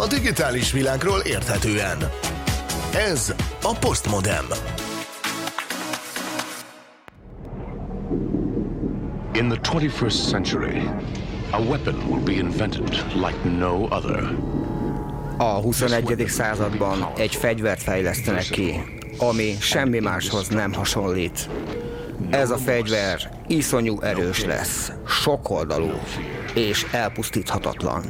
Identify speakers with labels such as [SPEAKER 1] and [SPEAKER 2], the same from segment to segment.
[SPEAKER 1] A digitális világról érthetően. Ez a Postmodem.
[SPEAKER 2] In the 21st century, a weapon will be invented like no other.
[SPEAKER 3] A 21. században egy fegyvert fejlesztenek ki, ami semmi máshoz nem hasonlít. Ez a fegyver iszonyú erős lesz, sokoldalú és elpusztíthatatlan.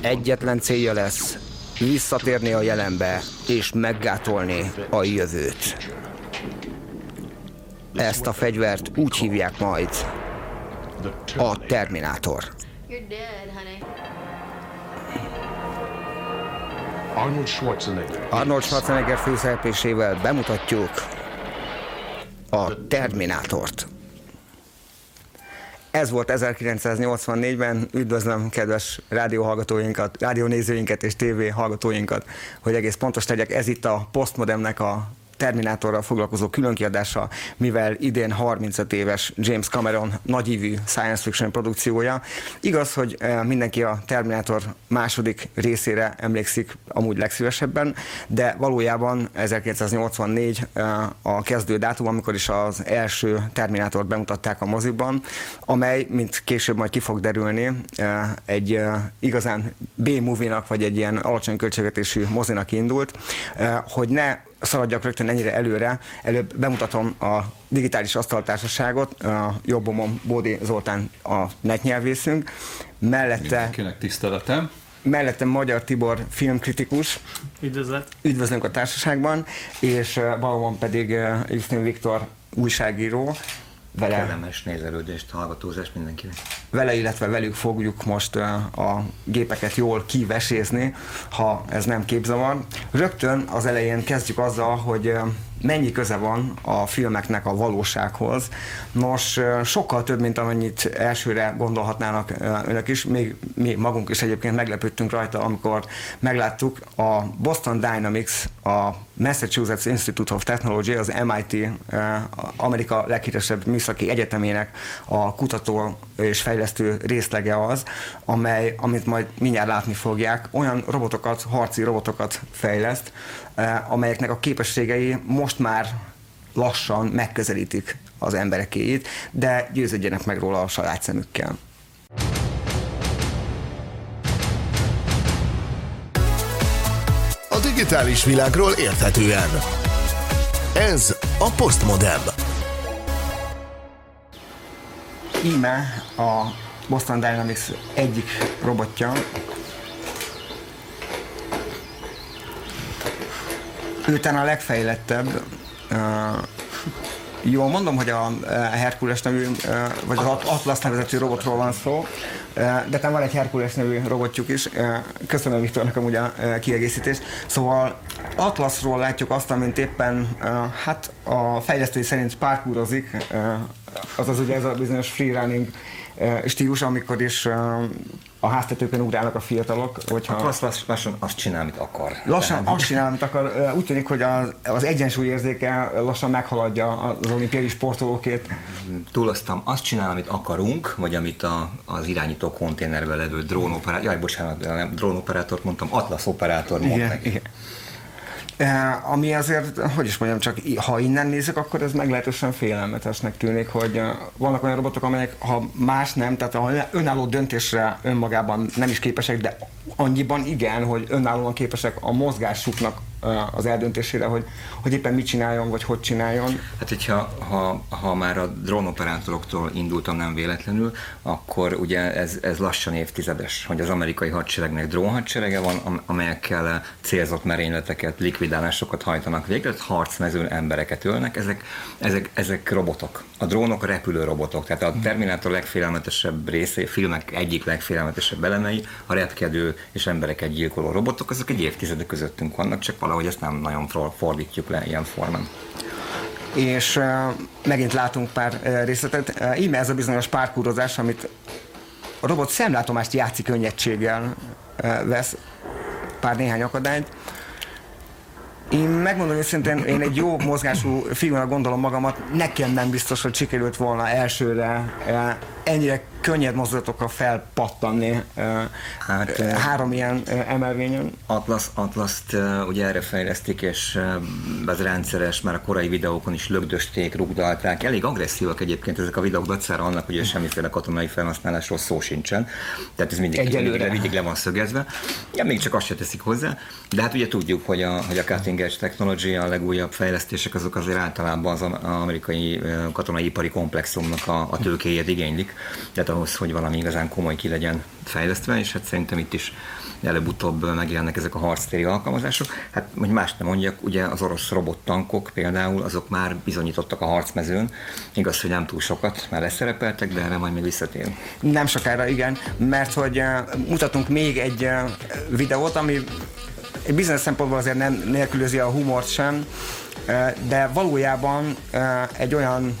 [SPEAKER 3] Egyetlen célja lesz visszatérni a jelenbe és meggátolni a jövőt. Ezt a fegyvert úgy hívják majd a Terminátor.
[SPEAKER 2] Arnold Schwarzenegger
[SPEAKER 3] főszereplésével bemutatjuk a Terminátort. Ez volt 1984-ben. Üdvözlöm kedves rádióhallgatóinkat, rádiónézőinket és TV hallgatóinkat, hogy egész pontos legyek. Ez itt a Postmodemnek a Terminátorral foglalkozó különkiadása, mivel idén 35 éves James Cameron nagyívű science fiction produkciója. Igaz, hogy eh, mindenki a Terminátor második részére emlékszik amúgy legszívesebben, de valójában 1984 eh, a kezdő dátum, amikor is az első Terminátort bemutatták a moziban, amely, mint később majd ki fog derülni, eh, egy igazán B-movie-nak, vagy egy ilyen alacsony költségvetésű mozinak indult, hogy ne szaladjak rögtön ennyire előre, előbb bemutatom a digitális asztaltársaságot, a jobbomon Bódi Zoltán a netnyelvészünk, mellette,
[SPEAKER 4] Mindenkinek tiszteletem.
[SPEAKER 3] mellette Magyar Tibor filmkritikus,
[SPEAKER 5] Üdvözlet.
[SPEAKER 3] üdvözlünk a társaságban, és balomon pedig Justin Viktor újságíró, vele
[SPEAKER 6] Kellemes nézelődést, hallgatózást mindenkinek.
[SPEAKER 3] vele, illetve velük fogjuk most a gépeket jól kivesézni, ha ez nem képzavar. Rögtön az elején kezdjük azzal, hogy mennyi köze van a filmeknek a valósághoz. Nos, sokkal több, mint amennyit elsőre gondolhatnának önök is, még mi magunk is egyébként meglepődtünk rajta, amikor megláttuk a Boston Dynamics, a Massachusetts Institute of Technology, az MIT, ö, Amerika leghíresebb műszaki egyetemének a kutató és fejlesztő részlege az, amely, amit majd mindjárt látni fogják, olyan robotokat, harci robotokat fejleszt, eh, amelyeknek a képességei most már lassan megközelítik az emberekéit, de győződjenek meg róla a saját szemükkel.
[SPEAKER 1] Digitális világról érthetően. Ez a Postmodem.
[SPEAKER 3] Íme a Boston Dynamics egyik robotja, ő a legfejlettebb, Jól mondom, hogy a Herkules nevű, uh, vagy az At- Atlas nevezetű robotról van szó, uh, de talán van egy Herkules nevű robotjuk is. Köszönöm Viktornak amúgy a kiegészítést. Szóval Atlasról látjuk azt, amint éppen hát a fejlesztői szerint parkourozik, uh, azaz ugye ez a bizonyos freerunning stílus, amikor is uh, a háztetőkön ugrálnak a fiatalok, hogyha...
[SPEAKER 6] Akkor azt lass- lassan azt csinál, amit akar.
[SPEAKER 3] Lassan azt csinál, amit akar. Ö, Úgy tűnik, hogy az, az egyensúlyérzéke lassan meghaladja az olimpiai sportolókét.
[SPEAKER 6] túloztam, azt csinál, amit akarunk, vagy amit a, az irányító konténerben levő drónoperátor, jaj, bocsánat, nem drónoperátort mondtam, Atlas operátor mond
[SPEAKER 3] Igen,
[SPEAKER 6] meg.
[SPEAKER 3] igen. E, ami azért, hogy is mondjam, csak ha innen nézzük, akkor ez meglehetősen félelmetesnek tűnik, hogy eh, vannak olyan robotok, amelyek ha más nem, tehát ha önálló döntésre önmagában nem is képesek, de annyiban igen, hogy önállóan képesek a mozgásuknak eh, az eldöntésére, hogy, hogy éppen mit csináljon, vagy hogy csináljon.
[SPEAKER 6] Hát, hogyha ha, ha már a drónoperátoroktól indultam nem véletlenül, akkor ugye ez, ez lassan évtizedes, hogy az amerikai hadseregnek drónhadserege van, am- amelyekkel célzott merényleteket, likvidálásokat hajtanak végre, harcmezőn embereket ölnek, ezek, ezek, ezek robotok. A drónok repülő robotok, tehát a Terminátor legfélelmetesebb része, filmek egyik legfélelmetesebb elemei, a repkedő és embereket gyilkoló robotok, azok egy évtizedek közöttünk vannak, csak valahogy ezt nem nagyon for- fordítjuk le ilyen formán.
[SPEAKER 3] és uh, megint látunk pár uh, részletet. Uh, íme ez a bizonyos párkúrozás, amit a robot szemlátomást játszik könnyedséggel vesz pár néhány akadályt. Én megmondom őszintén, én egy jó mozgású fiúnak gondolom magamat, nekem nem biztos, hogy sikerült volna elsőre ennyire könnyed mozdulatokkal felpattanni hát, három ilyen emelvényen?
[SPEAKER 6] Atlas, atlas ugye erre fejlesztik, és ez rendszeres, már a korai videókon is lögdösték, rugdalták. Elég agresszívak egyébként ezek a videók dacára annak, hogy semmiféle katonai felhasználásról szó sincsen. Tehát ez mindig, mindig, mindig le van szögezve. Ja, még csak azt se teszik hozzá. De hát ugye tudjuk, hogy a, hogy a cutting edge technology, a legújabb fejlesztések, azok azért általában az amerikai katonai ipari komplexumnak a, a tőkéjét igénylik. Tehát ahhoz, hogy valami igazán komoly ki legyen fejlesztve, és hát szerintem itt is előbb-utóbb megjelennek ezek a harctéri alkalmazások. Hát, hogy más nem mondjak, ugye az orosz robottankok például, azok már bizonyítottak a harcmezőn. Igaz, hogy nem túl sokat, már leszerepeltek, de erre majd még visszatérünk.
[SPEAKER 3] Nem sokára, igen, mert hogy mutatunk még egy videót, ami egy bizonyos szempontból azért nem nélkülözi a humort sem, de valójában egy olyan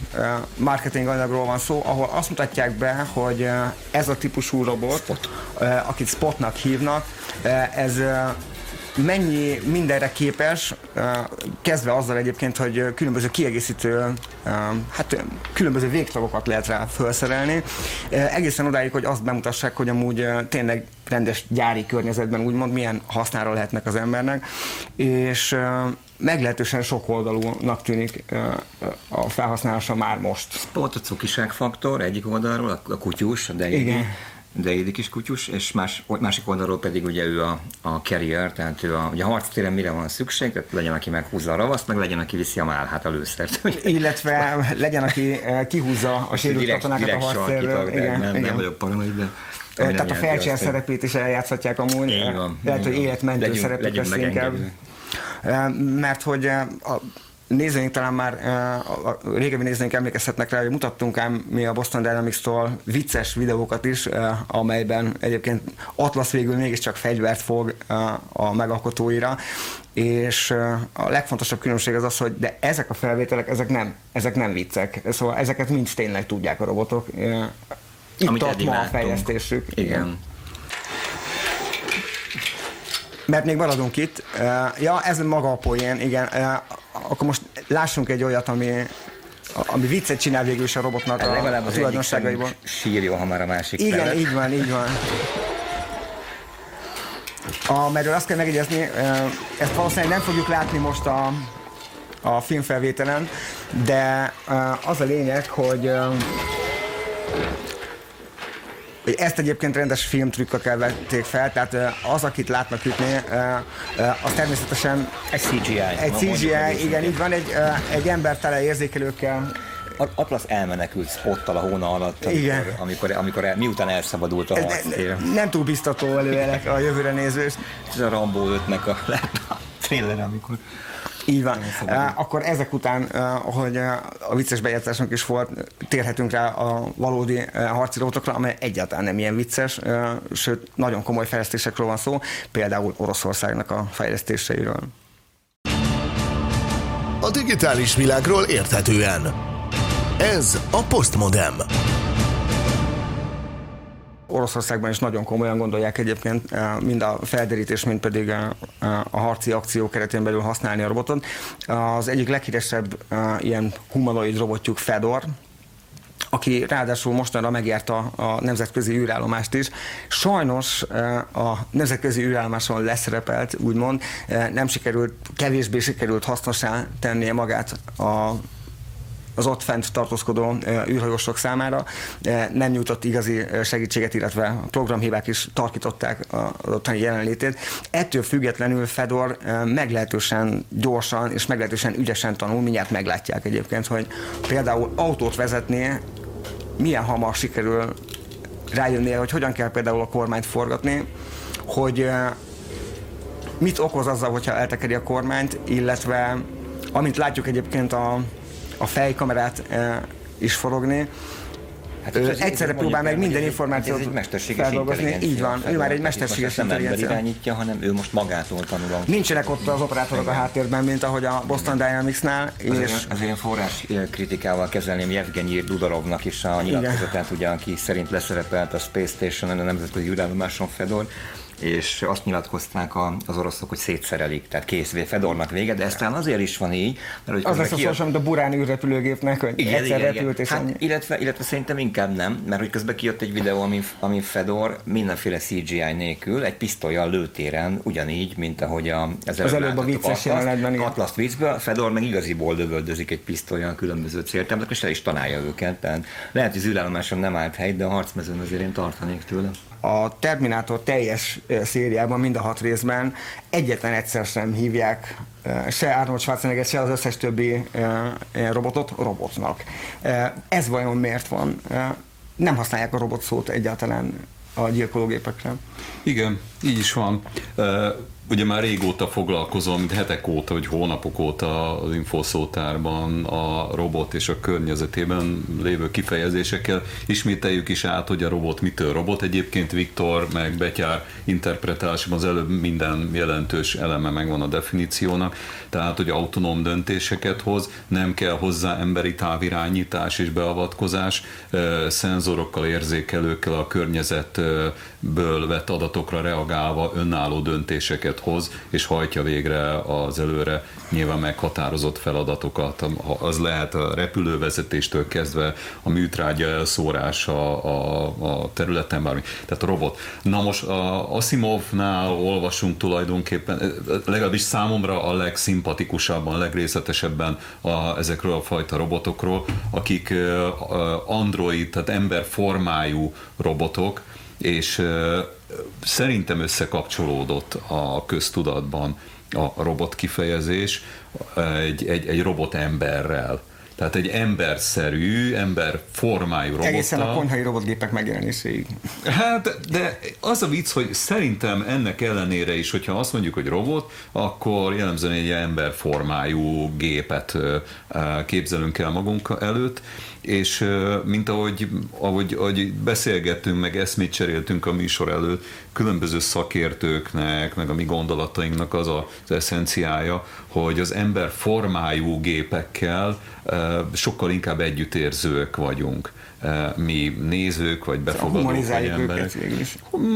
[SPEAKER 3] marketing anyagról van szó, ahol azt mutatják be, hogy ez a típusú robot, Spot. akit Spotnak hívnak, ez mennyi mindenre képes, kezdve azzal egyébként, hogy különböző kiegészítő, hát különböző végtagokat lehet rá felszerelni, egészen odáig, hogy azt bemutassák, hogy amúgy tényleg rendes gyári környezetben úgymond milyen hasznára lehetnek az embernek, és meglehetősen sok oldalúnak tűnik a felhasználása már most.
[SPEAKER 6] Volt a cukiságfaktor egyik oldalról, a kutyus, de Igen de édi kis kutyus, és más, másik oldalról pedig ugye ő a, a carrier, tehát ő a, ugye a harctéren mire van szükség, tehát legyen, aki meghúzza a ravaszt, meg legyen, aki viszi a málhát, a lőszert.
[SPEAKER 3] Illetve legyen, aki kihúzza a sérült katonákat a harctérről.
[SPEAKER 6] Igen, nem, igen. nem vagyok paranoid, de
[SPEAKER 3] tehát a felcsér szerepét is eljátszhatják amúgy. Lehet, hogy életmentő szerepét lesz inkább. Mert hogy a nézőink talán már, a régebbi nézőink emlékezhetnek rá, hogy mutattunk ám mi a Boston Dynamics-tól vicces videókat is, amelyben egyébként Atlas végül mégiscsak fegyvert fog a megalkotóira, és a legfontosabb különbség az az, hogy de ezek a felvételek, ezek nem, ezek nem viccek, szóval ezeket mind tényleg tudják a robotok. Itt Amit tart ma a fejlesztésük.
[SPEAKER 6] Igen. igen.
[SPEAKER 3] Mert még maradunk itt. Ja, ez maga a poén, igen akkor most lássunk egy olyat, ami, ami viccet csinál végül is a robotnak a,
[SPEAKER 6] legalább a tulajdonságaiból. Sírjon, ha már a másik
[SPEAKER 3] Igen, felett. így van, így van. Amelyről azt kell megjegyezni, ezt valószínűleg nem fogjuk látni most a, a filmfelvételen, de az a lényeg, hogy hogy ezt egyébként rendes filmtrükkökkel vették fel, tehát az, akit látnak ütni, az természetesen
[SPEAKER 6] egy CGI.
[SPEAKER 3] Egy CGI, igen, így van, egy, egy ember tele érzékelőkkel
[SPEAKER 6] Atlas elmenekült spottal a hóna alatt, amikor, Igen. amikor, amikor el, miután elszabadult a harctér.
[SPEAKER 3] Nem, nem túl biztató előjelek a jövőre néző.
[SPEAKER 6] Ez a Rambo 5-nek a, a trailer, amikor
[SPEAKER 3] így van. Akkor ezek után, hogy a vicces bejátszásunk is volt, térhetünk rá a valódi harci robotokra, amely egyáltalán nem ilyen vicces, sőt, nagyon komoly fejlesztésekről van szó, például Oroszországnak a fejlesztéseiről.
[SPEAKER 1] A digitális világról érthetően. Ez a Postmodem.
[SPEAKER 3] Oroszországban is nagyon komolyan gondolják egyébként eh, mind a felderítés, mind pedig a, eh, a harci akció keretén belül használni a robotot. Az egyik leghíresebb eh, ilyen humanoid robotjuk Fedor, aki ráadásul mostanra megérte a nemzetközi űrállomást is. Sajnos a nemzetközi űrállomáson leszerepelt, úgymond, nem sikerült, kevésbé sikerült hasznosá tennie magát a az ott fent tartózkodó űrhajósok számára nem nyújtott igazi segítséget, illetve programhibák is tarkították az ottani jelenlétét. Ettől függetlenül Fedor meglehetősen gyorsan és meglehetősen ügyesen tanul, mindjárt meglátják egyébként, hogy például autót vezetni milyen hamar sikerül rájönnie, hogy hogyan kell például a kormányt forgatni, hogy mit okoz azzal, hogyha eltekeri a kormányt, illetve amint látjuk egyébként a, a fejkamerát e, is forogni. Hát ő egyszerre próbál meg minden információt ez egy
[SPEAKER 6] mesterséges feldolgozni.
[SPEAKER 3] Így van, ő már egy mesterséges
[SPEAKER 6] nem ember irányítja, hanem ő most magától tanul.
[SPEAKER 3] Nincsenek ott az operátorok a háttérben, mint ahogy a Boston Dynamics-nál.
[SPEAKER 6] És... Az, az én forrás kritikával kezelném Jevgenyi Dudarovnak is a nyilatkozatát, ugye, aki szerint leszerepelt a Space Station, a nemzetközi űrállomáson Fedor, és azt nyilatkozták az oroszok, hogy szétszerelik, tehát kész, Fedornak vége, de ez talán azért is van így,
[SPEAKER 3] mert hogy az lesz a szó, mint a burán űrrepülőgépnek, hogy igen, egyszer igen, repült, és
[SPEAKER 6] hát, illetve, illetve szerintem inkább nem, mert hogy közben kijött egy videó, ami, ami Fedor mindenféle CGI nélkül egy pisztolyjal lőtéren, ugyanígy, mint ahogy a,
[SPEAKER 3] az, az előbb a vicces jelenetben.
[SPEAKER 6] Atlaszt viccből, Fedor meg igaziból lövöldözik egy pisztolyjal különböző céltáblak, és el is tanálja őket. Tehát lehet, hogy az űrállomáson nem állt hely, de a harcmezőn azért én tartanék tőle
[SPEAKER 3] a Terminátor teljes szériában, mind a hat részben egyetlen egyszer sem hívják se Arnold Schwarzenegger, se az összes többi robotot robotnak. Ez vajon miért van? Nem használják a robot szót egyáltalán a gyilkológépekre.
[SPEAKER 7] Igen, így is van ugye már régóta foglalkozom, mint hetek óta, vagy hónapok óta az infoszótárban a robot és a környezetében lévő kifejezésekkel. Ismételjük is át, hogy a robot mitől robot. Egyébként Viktor meg Betyár interpretálásában az előbb minden jelentős eleme megvan a definíciónak, tehát hogy autonóm döntéseket hoz, nem kell hozzá emberi távirányítás és beavatkozás, szenzorokkal, érzékelőkkel a környezetből vett adatokra reagálva önálló döntéseket döntéseket hoz, és hajtja végre az előre nyilván meghatározott feladatokat. Az lehet a repülővezetéstől kezdve a műtrágya elszórása a, a területen, bármi. Tehát a robot. Na most a Asimovnál olvasunk tulajdonképpen, legalábbis számomra a legszimpatikusabban, a legrészletesebben a, ezekről a fajta robotokról, akik android, tehát emberformájú robotok, és szerintem összekapcsolódott a köztudatban a robot kifejezés egy, egy, egy robot emberrel. Tehát egy emberszerű, ember formájú robot.
[SPEAKER 3] Egészen a konyhai robotgépek megjelenéséig.
[SPEAKER 7] Hát, de az a vicc, hogy szerintem ennek ellenére is, hogyha azt mondjuk, hogy robot, akkor jellemzően egy ember formájú gépet képzelünk el magunk előtt, és mint ahogy, ahogy, ahogy beszélgettünk, meg eszmét cseréltünk a műsor előtt, különböző szakértőknek, meg a mi gondolatainknak az az eszenciája, hogy az ember formájú gépekkel sokkal inkább együttérzőek vagyunk. Mi nézők, vagy befogadók, vagy emberek.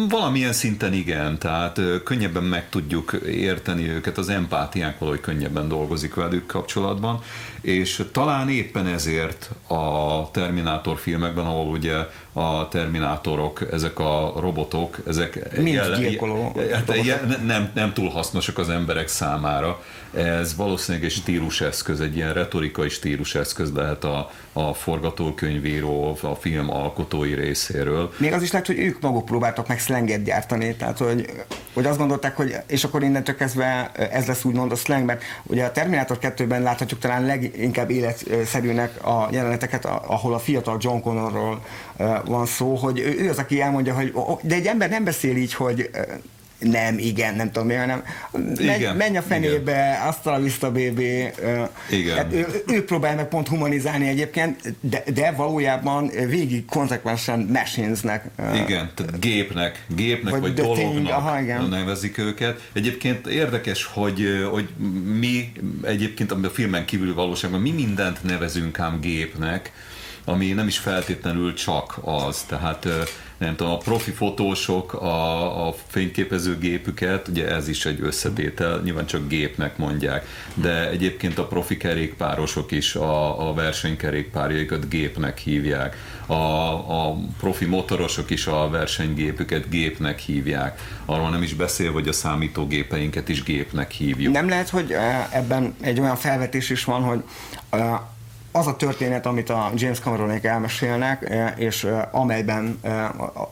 [SPEAKER 7] Valamilyen szinten igen, tehát könnyebben meg tudjuk érteni őket, az empátiánk valahogy könnyebben dolgozik velük kapcsolatban, és talán éppen ezért a Terminátor filmekben, ahol ugye a terminátorok, ezek a robotok, ezek
[SPEAKER 3] Mind jel, gyilkoló
[SPEAKER 7] hát, nem, nem túl hasznosak az emberek számára. Ez valószínűleg egy stíluseszköz, egy ilyen retorikai stíluseszköz lehet a, a forgatókönyvíró, a film alkotói részéről.
[SPEAKER 3] Még az is lehet, hogy ők maguk próbáltak meg slanget gyártani, tehát hogy, hogy azt gondolták, hogy és akkor innentől kezdve ez lesz úgymond a slang, mert ugye a Terminátor 2-ben láthatjuk talán leginkább életszerűnek a jeleneteket, ahol a fiatal John Connorról van szó, hogy ő az, aki elmondja, hogy de egy ember nem beszél így, hogy nem, igen, nem tudom mi, hanem igen, menj a fenébe, igen. azt a vissza bébi. Igen. Hát ő, ő próbálja meg pont humanizálni egyébként, de, de valójában végig konzekvensen machinesnek.
[SPEAKER 7] Igen, tehát gépnek, gépnek vagy, vagy dolognak thing, aha, igen. nevezik őket. Egyébként érdekes, hogy, hogy mi egyébként, ami a filmen kívül valóságban, mi mindent nevezünk ám gépnek, ami nem is feltétlenül csak az, tehát nem tudom, a profi fotósok a, a fényképezőgépüket, ugye ez is egy összetétel, nyilván csak gépnek mondják, de egyébként a profi kerékpárosok is a, a versenykerékpárjaikat gépnek hívják, a, a profi motorosok is a versenygépüket gépnek hívják, arról nem is beszél, hogy a számítógépeinket is gépnek hívjuk.
[SPEAKER 3] Nem lehet, hogy ebben egy olyan felvetés is van, hogy az a történet, amit a James Cameronék elmesélnek, e, és e, amelyben e,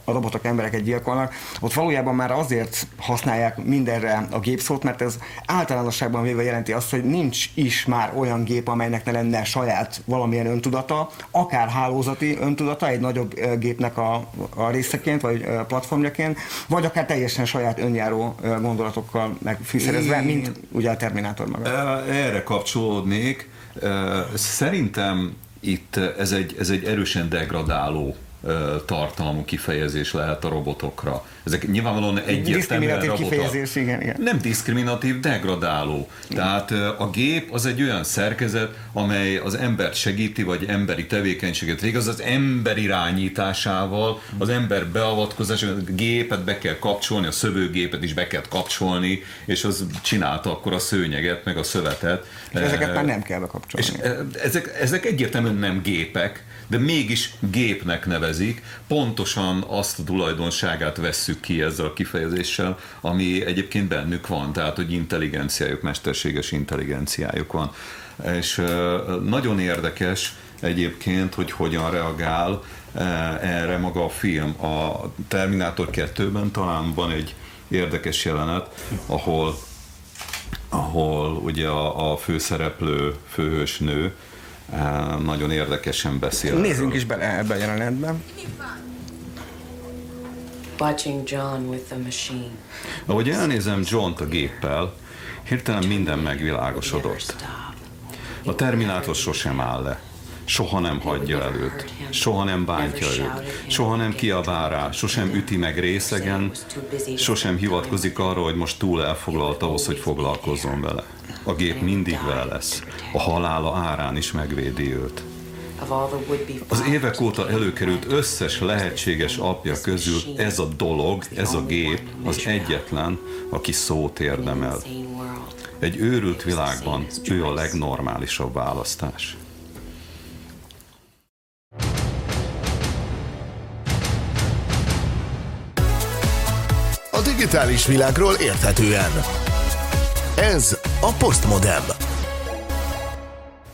[SPEAKER 3] a robotok embereket gyilkolnak, ott valójában már azért használják mindenre a gépszót, mert ez általánosságban véve jelenti azt, hogy nincs is már olyan gép, amelynek ne lenne saját valamilyen öntudata, akár hálózati öntudata egy nagyobb gépnek a, a részeként, vagy platformjaként, vagy akár teljesen saját önjáró gondolatokkal megfűszerezve, mint ugye a Terminátor maga.
[SPEAKER 7] Erre kapcsolódnék, Szerintem itt ez egy, ez egy erősen degradáló tartalmú kifejezés lehet a robotokra. Ezek nyilvánvalóan egyértelműen
[SPEAKER 3] Diszkriminatív
[SPEAKER 7] robotok.
[SPEAKER 3] kifejezés, igen, igen.
[SPEAKER 7] Nem diszkriminatív, degradáló. Tehát a gép az egy olyan szerkezet, amely az embert segíti, vagy emberi tevékenységet végez, az ember irányításával, az ember beavatkozásával, a gépet be kell kapcsolni, a szövőgépet is be kell kapcsolni, és az csinálta akkor a szőnyeget, meg a szövetet.
[SPEAKER 3] És ezeket már nem kell bekapcsolni.
[SPEAKER 7] És ezek, ezek egyértelműen nem gépek, de mégis gépnek nevezik, pontosan azt a tulajdonságát vesszük ki ezzel a kifejezéssel, ami egyébként bennük van, tehát hogy intelligenciájuk, mesterséges intelligenciájuk van. És nagyon érdekes egyébként, hogy hogyan reagál erre maga a film. A Terminátor 2-ben talán van egy érdekes jelenet, ahol ahol ugye a, a főszereplő, főhős nő nagyon érdekesen beszél.
[SPEAKER 3] Nézzünk is bele ebbe a jelenetben.
[SPEAKER 4] Watching John with the machine.
[SPEAKER 7] Ahogy elnézem John-t a géppel, hirtelen minden megvilágosodott. A Terminátor sosem áll le. Soha nem hagyja el őt, soha nem bántja őt, soha nem kiabál rá, sosem üti meg részegen, sosem hivatkozik arra, hogy most túl elfoglalt ahhoz, hogy foglalkozzon vele. A gép mindig vele lesz. A halála árán is megvédi őt. Az évek óta előkerült összes lehetséges apja közül ez a dolog, ez a gép az egyetlen, aki szót érdemel. Egy őrült világban ő a legnormálisabb választás.
[SPEAKER 1] Digitális világról érthetően. Ez a Postmodem.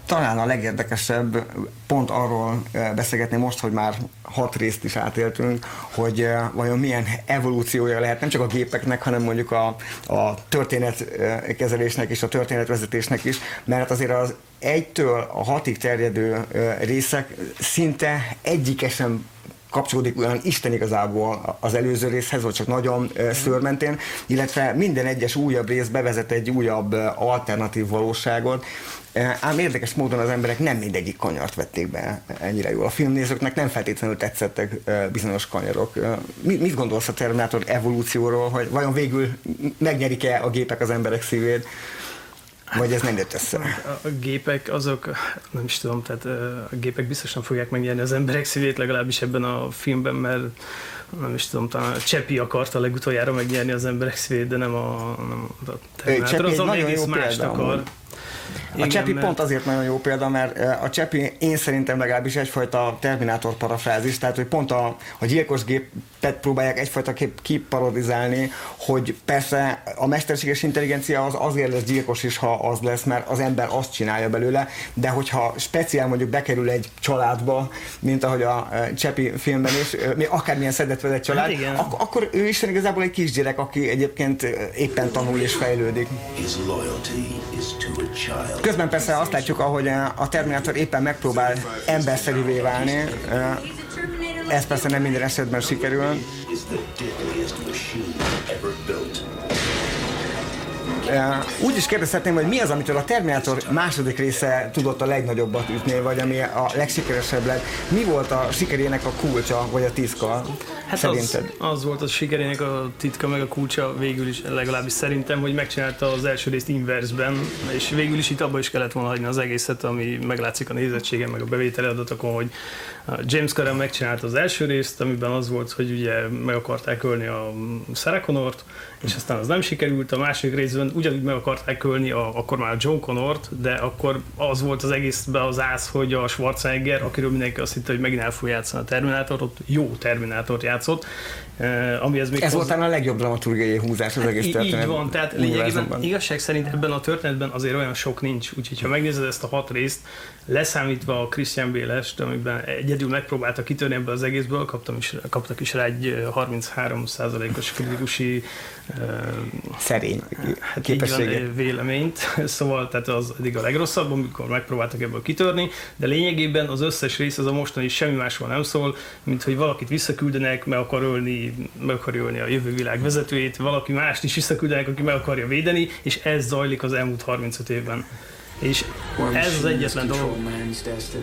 [SPEAKER 3] Talán a legérdekesebb pont arról beszélgetni most, hogy már hat részt is átéltünk, hogy vajon milyen evolúciója lehet nem csak a gépeknek, hanem mondjuk a, a történetkezelésnek és a történetvezetésnek is, mert azért az egytől a hatig terjedő részek szinte egyikesen kapcsolódik olyan Isten igazából az előző részhez, vagy csak nagyon szörmentén, illetve minden egyes újabb rész bevezet egy újabb alternatív valóságot, Ám érdekes módon az emberek nem mindegyik kanyart vették be ennyire jól. A filmnézőknek nem feltétlenül tetszettek bizonyos kanyarok. Mit gondolsz a Terminátor evolúcióról, hogy vajon végül megnyerik-e a gépek az emberek szívét? Vagy ez nem jött össze?
[SPEAKER 5] A, a gépek azok, nem is tudom, tehát a gépek biztosan fogják megnyerni az emberek szívét, legalábbis ebben a filmben, mert nem is tudom, talán a Csepi akarta legutoljára megnyerni az emberek szívét, de nem a, nem a Terminátor, az a egész mást akar. A
[SPEAKER 3] Csepi mert... pont azért nagyon jó példa, mert a Csepi én szerintem legalábbis egyfajta Terminátor parafrázis, tehát hogy pont a, a gyilkos gépet próbálják egyfajta kép, kiparodizálni, hogy persze a mesterséges intelligencia az azért lesz gyilkos is, ha az lesz, mert az ember azt csinálja belőle, de hogyha speciál mondjuk bekerül egy családba, mint ahogy a Csepi filmben is, akármilyen szedet vezet család, hát ak- akkor ő is igazából egy kisgyerek, aki egyébként éppen tanul és fejlődik. Közben persze azt látjuk, ahogy a Terminátor éppen megpróbál emberszerűvé válni. Ez persze nem minden esetben sikerül. Úgy is kérdezhetném, hogy mi az, amitől a Terminátor második része tudott a legnagyobbat ütni, vagy ami a legsikeresebb lett. Mi volt a sikerének a kulcsa, vagy a tiszka?
[SPEAKER 5] Hát szerinted? Az, az volt a sikerének a titka, meg a kulcsa végül is, legalábbis szerintem, hogy megcsinálta az első részt inversben, és végül is itt abba is kellett volna hagyni az egészet, ami meglátszik a nézettségen, meg a bevételi adatokon, hogy James Cameron megcsinálta az első részt, amiben az volt, hogy ugye meg akarták ölni a Sarah Connort, és aztán az nem sikerült, a másik részben ugyanúgy meg akarták ölni a, akkor már John Connort, de akkor az volt az egészben az ász, hogy a Schwarzenegger, akiről mindenki azt hitte, hogy megint el fog játszani a Terminátort, jó Terminátort játszott,
[SPEAKER 3] Uh, ami ez még ez volt a legjobb dramaturgiai húzás az hát egész történet.
[SPEAKER 5] Így van, tehát lényegében igazság szerint ebben a történetben azért olyan sok nincs, úgyhogy ha megnézed ezt a hat részt, leszámítva a Christian Bélest, amiben egyedül megpróbálta kitörni ebből az egészből, kaptam is, kaptak is rá egy 33%-os kritikusi
[SPEAKER 3] szerény
[SPEAKER 5] hát képességet. véleményt, szóval tehát az eddig a legrosszabb, amikor megpróbáltak ebből kitörni, de lényegében az összes rész az a mostani semmi másról nem szól, mint hogy valakit visszaküldenek, meg akar ölni, meg akar ölni a jövő világ vezetőjét, valaki mást is visszaküldenek, aki meg akarja védeni, és ez zajlik az elmúlt 35 évben. És ez az egyetlen dolog,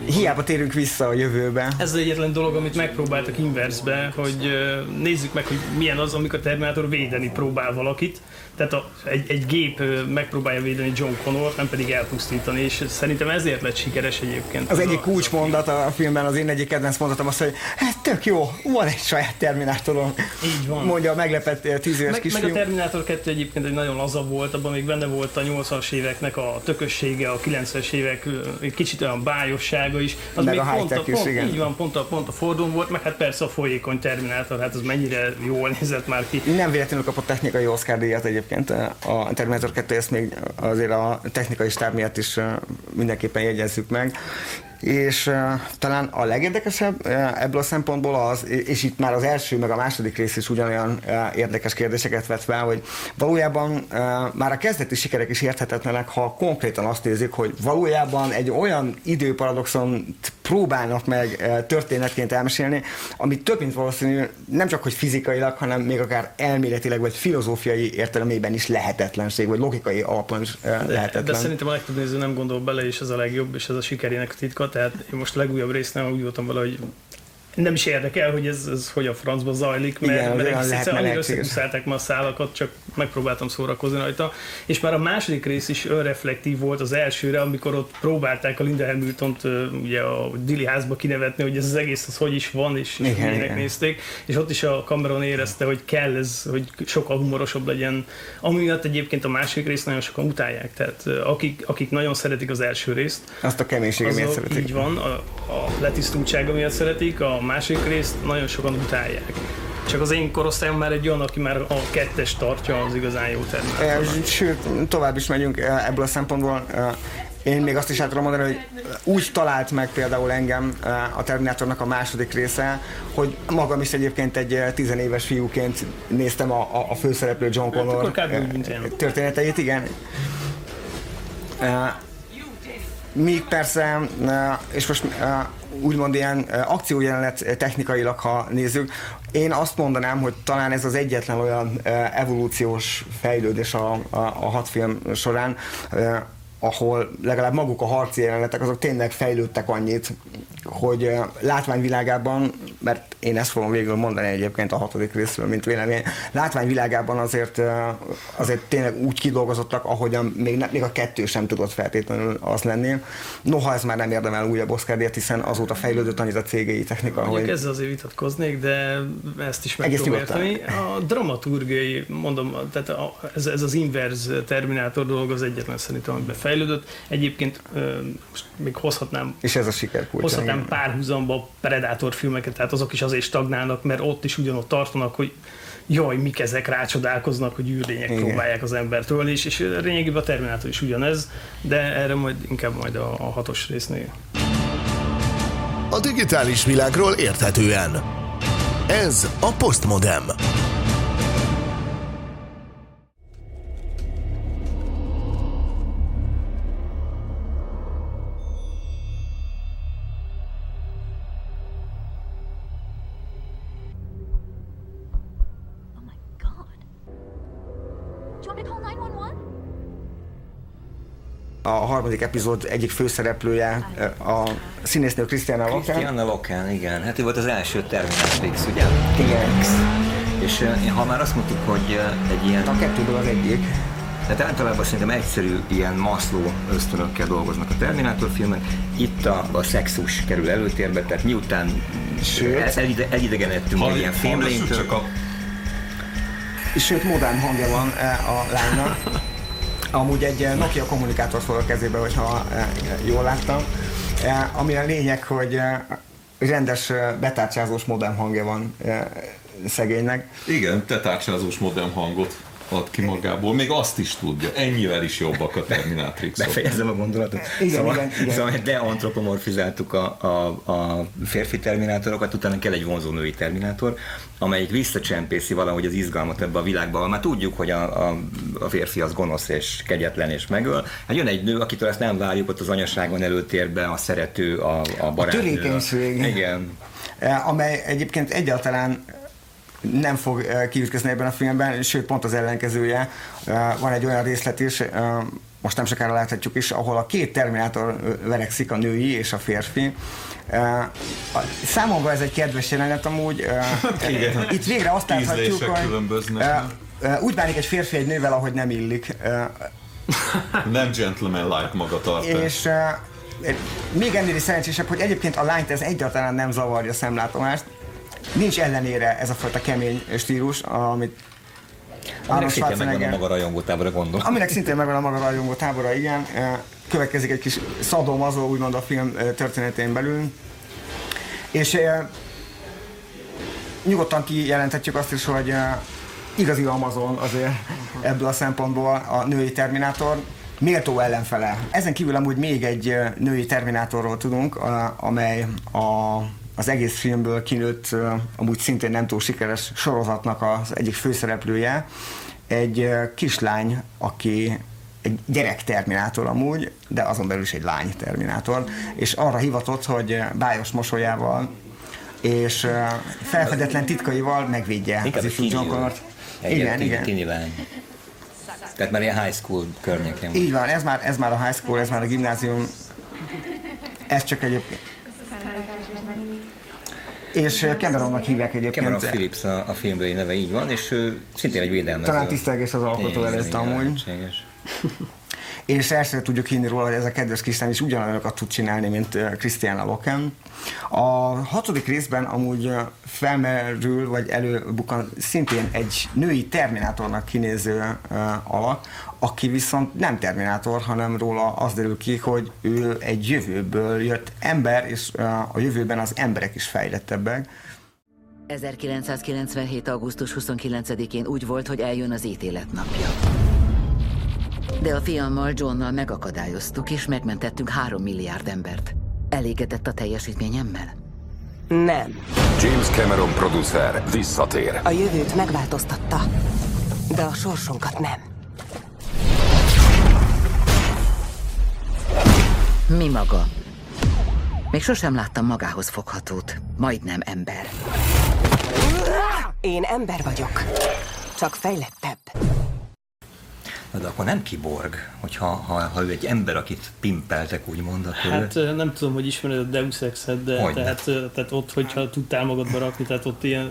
[SPEAKER 3] Hiába térünk vissza a jövőbe.
[SPEAKER 5] ez az egyetlen dolog, amit megpróbáltak inversbe, hogy nézzük meg, hogy milyen az, amikor a Terminátor védeni próbál valakit. Tehát a, egy, egy gép megpróbálja védeni John Connor, nem pedig elpusztítani, és szerintem ezért lett sikeres egyébként.
[SPEAKER 3] Az egyik
[SPEAKER 5] a-
[SPEAKER 3] kulcsmondat a filmben, az én egyik kedvenc mondatom az, hogy hát tök jó, van egy saját Terminátorom.
[SPEAKER 5] Így van.
[SPEAKER 3] Mondja a meglepett tíz éves
[SPEAKER 5] Meg, meg a
[SPEAKER 3] kisfiú.
[SPEAKER 5] Terminator 2 egyébként egy nagyon laza volt, abban még benne volt a 80-as éveknek a tökössége, a 90-es évek egy kicsit olyan bájossága is. Az
[SPEAKER 3] Meg
[SPEAKER 5] még
[SPEAKER 3] a
[SPEAKER 5] pont, a, pont,
[SPEAKER 3] igen.
[SPEAKER 5] így van, pont a, pont a fordulón volt, meg hát persze a folyékony Terminátor, hát az mennyire jól nézett már ki.
[SPEAKER 3] Nem véletlenül kapott technikai Oscar díjat egyébként eh, a Terminator 2, ezt még azért a technikai stáb miatt is eh, mindenképpen jegyezzük meg. És uh, talán a legérdekesebb uh, ebből a szempontból az, és itt már az első, meg a második rész is ugyanolyan uh, érdekes kérdéseket vet fel, hogy valójában uh, már a kezdeti sikerek is érthetetlenek, ha konkrétan azt nézik, hogy valójában egy olyan időparadoxon próbálnak meg történetként elmesélni, ami több mint valószínű nem csak hogy fizikailag, hanem még akár elméletileg vagy filozófiai értelemében is lehetetlenség, vagy logikai alapon is uh,
[SPEAKER 5] De,
[SPEAKER 3] lehetetlen.
[SPEAKER 5] de szerintem a legtöbb néző nem gondol bele, és ez a legjobb, és ez a sikerének a titka. Tehát én most legújabb résznél úgy voltam vele, hogy nem is érdekel, hogy ez, ez hogy a francba zajlik, mert,
[SPEAKER 3] Igen,
[SPEAKER 5] mert egész egyszerűen annyira összekuszálták ma a szálakat, csak megpróbáltam szórakozni rajta. És már a második rész is önreflektív volt az elsőre, amikor ott próbálták a Linda Hamilton-t ö, ugye a Dili házba kinevetni, hogy ez az egész az hogy is van, és,
[SPEAKER 3] igen.
[SPEAKER 5] nézték. És ott is a Cameron érezte, hogy kell ez, hogy sokkal humorosabb legyen. Ami miatt egyébként a második részt nagyon sokan utálják. Tehát akik, akik nagyon szeretik az első részt,
[SPEAKER 3] Azt a keménysége
[SPEAKER 5] azok
[SPEAKER 3] szeretik.
[SPEAKER 5] így van, a, a letisztultsága miatt szeretik, a másik részt nagyon sokan utálják. Csak az én korosztályom már egy olyan, aki már a kettes tartja az igazán jó
[SPEAKER 3] Eh,
[SPEAKER 5] terminát.
[SPEAKER 3] Sőt, tovább is megyünk eh, ebből a szempontból. eh, Én még azt is át tudom mondani, hogy úgy talált meg például engem a Terminátornak a második része, hogy magam is egyébként egy tizenéves fiúként néztem a, a, a főszereplő John Connor
[SPEAKER 5] mint én.
[SPEAKER 3] történeteit, igen. Míg persze, és most úgymond ilyen akciójelenet technikailag, ha nézzük, én azt mondanám, hogy talán ez az egyetlen olyan evolúciós fejlődés a, a, a hat film során, ahol legalább maguk a harci jelenetek, azok tényleg fejlődtek annyit, hogy látványvilágában, mert én ezt fogom végül mondani egyébként a hatodik részről, mint vélemény, látványvilágában azért, azért tényleg úgy kidolgozottak, ahogyan még, ne, még a kettő sem tudott feltétlenül az lenni. Noha ez már nem érdemel újabb Oscar hiszen azóta fejlődött annyit a cégei technika,
[SPEAKER 5] Mondjuk
[SPEAKER 3] hogy
[SPEAKER 5] ezzel azért vitatkoznék, de ezt is meg
[SPEAKER 3] Egész
[SPEAKER 5] tudom érteni. A dramaturgiai, mondom, tehát a, ez, ez az inverz Terminátor dolog az egyetlen szerintem, amiben fejlődött. Egyébként ö, most még hozhatnám
[SPEAKER 3] és ez a siker kulcsa.
[SPEAKER 5] hozhatnám
[SPEAKER 3] igen.
[SPEAKER 5] párhuzamba Predator filmeket, tehát azok is azért stagnálnak, mert ott is ugyanott tartanak, hogy jaj, mik ezek, rácsodálkoznak, hogy űrlények
[SPEAKER 3] Igen.
[SPEAKER 5] próbálják az embert ölni, és, és lényegében a Terminátor is ugyanez, de erre majd inkább majd a, a hatos résznél.
[SPEAKER 1] A digitális világról érthetően. Ez a Postmodem.
[SPEAKER 3] A harmadik epizód egyik főszereplője eh, a színésznő Krisztiána Lokán.
[SPEAKER 6] Krisztiana Lokán, igen. Hát ő volt az első Terminatrix, ugye?
[SPEAKER 3] Igen.
[SPEAKER 6] És eh, ha már azt mondtuk, hogy eh, egy ilyen
[SPEAKER 3] A kettőből az egyik.
[SPEAKER 6] Tehát általában szerintem egyszerű ilyen maszló ösztönökkel dolgoznak a Terminátor filmek. Itt a, a szexus kerül előtérbe, tehát miután
[SPEAKER 3] Sőt.
[SPEAKER 6] el, elide, elidegenedtünk egy ilyen fémlénytől.
[SPEAKER 7] csak a
[SPEAKER 3] Sőt, modern hangja van a lánynak. Amúgy egy eh, Nokia kommunikátor fog a kezébe, hogyha eh, jól láttam. Eh, Ami a lényeg, hogy rendes betárcsázós modern hangja van szegénynek.
[SPEAKER 7] Igen, tetárcsázós modern hangot ad ki magából, még azt is tudja, ennyivel is jobbak a Terminatrixok.
[SPEAKER 6] Befejezem a gondolatot.
[SPEAKER 3] Igen,
[SPEAKER 6] szóval,
[SPEAKER 3] igen, igen.
[SPEAKER 6] szóval deantropomorfizáltuk a, a, a férfi terminátorokat, utána kell egy vonzó női terminátor, amelyik visszacsempészi valahogy az izgalmat ebbe a világba, már tudjuk, hogy a, a, a férfi az gonosz és kegyetlen és megöl. Hát jön egy nő, akitől ezt nem várjuk, ott az anyaságon előtérbe, a szerető, a, a barátnő.
[SPEAKER 3] törékenység.
[SPEAKER 6] Igen.
[SPEAKER 3] Eh, amely egyébként egyáltalán nem fog eh, kiütközni ebben a filmben, sőt pont az ellenkezője. Eh, Van egy olyan részlet is, eh, most nem sokára láthatjuk is, ahol a két Terminátor verekszik, a női és a férfi. Számomra ez egy kedves jelenet amúgy. Uh,
[SPEAKER 7] Igen.
[SPEAKER 3] Itt végre azt láthatjuk, hogy úgy bánik egy férfi egy nővel, ahogy nem illik.
[SPEAKER 7] Nem gentleman-like magatartás.
[SPEAKER 3] és még ennél is szerencsésebb, hogy egyébként a lányt ez egyáltalán nem zavarja a szemlátomást. Nincs ellenére ez a fajta kemény stílus, amit
[SPEAKER 6] Aminek szintén megvan a maga rajongótábra gondolom.
[SPEAKER 3] Aminek szintén megvan a maga rajongó tábora, igen. Következik egy kis szadomazó, úgymond a film történetén belül. És nyugodtan kijelenthetjük azt is, hogy igazi Amazon azért ebből a szempontból a női Terminátor méltó ellenfele. Ezen kívül amúgy még egy női Terminátorról tudunk, amely a, az egész filmből kinőtt, amúgy szintén nem túl sikeres sorozatnak az egyik főszereplője. Egy kislány, aki egy gyerek terminátor amúgy, de azon belül is egy lány terminátor, és arra hivatott, hogy bájos mosolyával és felfedetlen titkaival megvédje
[SPEAKER 6] Inkább
[SPEAKER 3] az ifjú John. Connort. Igen, igen.
[SPEAKER 6] tini lány. Tehát már ilyen high school környékén.
[SPEAKER 3] Így van, ez már, ez már a high school, ez már a gimnázium. Ez csak egyébként. És eh, Cameronnak hívják egyébként.
[SPEAKER 6] Cameron Phillips a, a filmbeli neve így van, és ő szintén egy védelmező.
[SPEAKER 3] Talán tisztelgés az alkotó előtt amúgy. És el sem tudjuk hinni róla, hogy ez a kedves kislány is ugyanolyanokat tud csinálni, mint uh, Christiana Loken. A hatodik részben amúgy felmerül, vagy előbukkan szintén egy női Terminátornak kinéző alak, aki viszont nem Terminátor, hanem róla az derül ki, hogy ő egy jövőből jött ember, és a jövőben az emberek is fejlettebbek.
[SPEAKER 8] 1997. augusztus 29-én úgy volt, hogy eljön az ítélet napja. De a fiammal, Johnnal megakadályoztuk, és megmentettünk három milliárd embert. Elégedett a teljesítményemmel?
[SPEAKER 9] Nem.
[SPEAKER 10] James Cameron producer visszatér.
[SPEAKER 9] A jövőt megváltoztatta, de a sorsunkat nem.
[SPEAKER 8] Mi maga? Még sosem láttam magához foghatót, majdnem ember.
[SPEAKER 9] Én ember vagyok, csak fejlettebb.
[SPEAKER 6] Na, De akkor nem kiborg, hogyha ha, ha ő egy ember, akit pimpeltek, úgymond, akkor
[SPEAKER 5] Hát
[SPEAKER 6] ő...
[SPEAKER 5] nem tudom, hogy ismered a Deus Ex-et, de
[SPEAKER 6] Hogyne.
[SPEAKER 5] tehát, tehát ott, hogyha tudtál magadba rakni, tehát ott, ilyen,